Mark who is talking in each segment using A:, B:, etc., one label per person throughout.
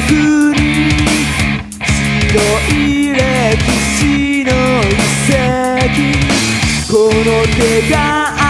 A: ふに白い歴史の遺跡。この手が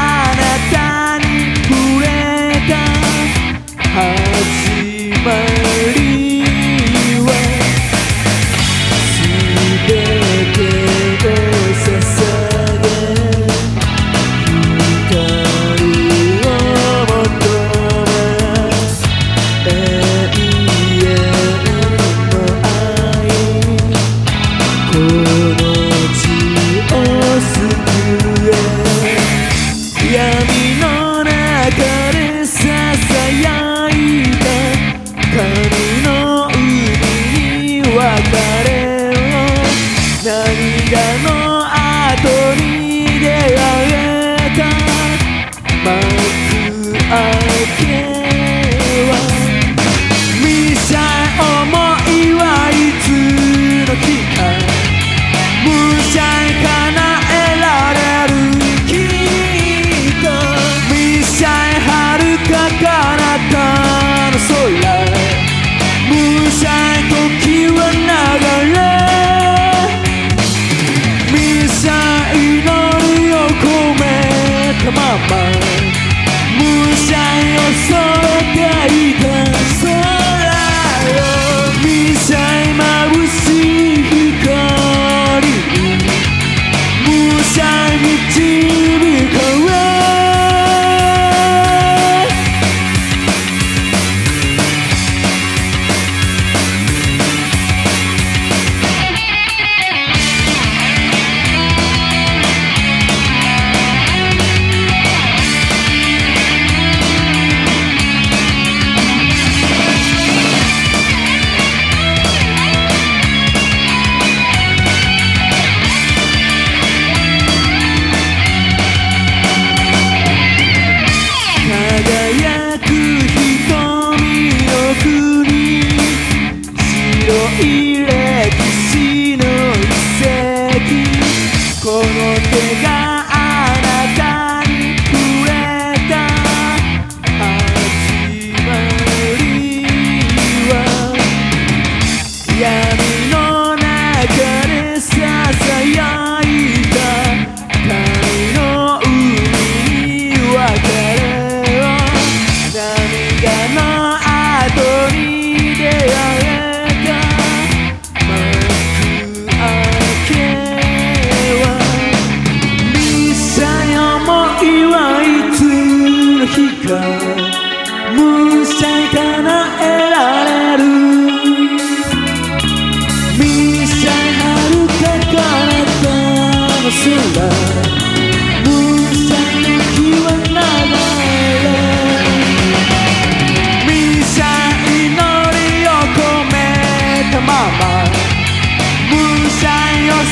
A: con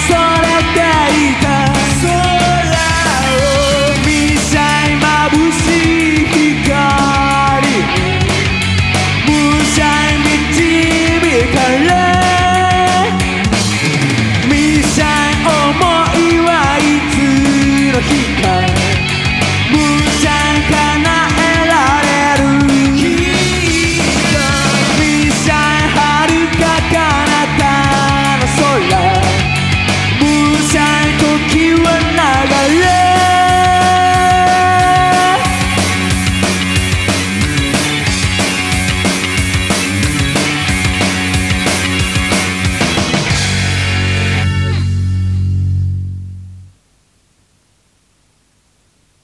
A: So.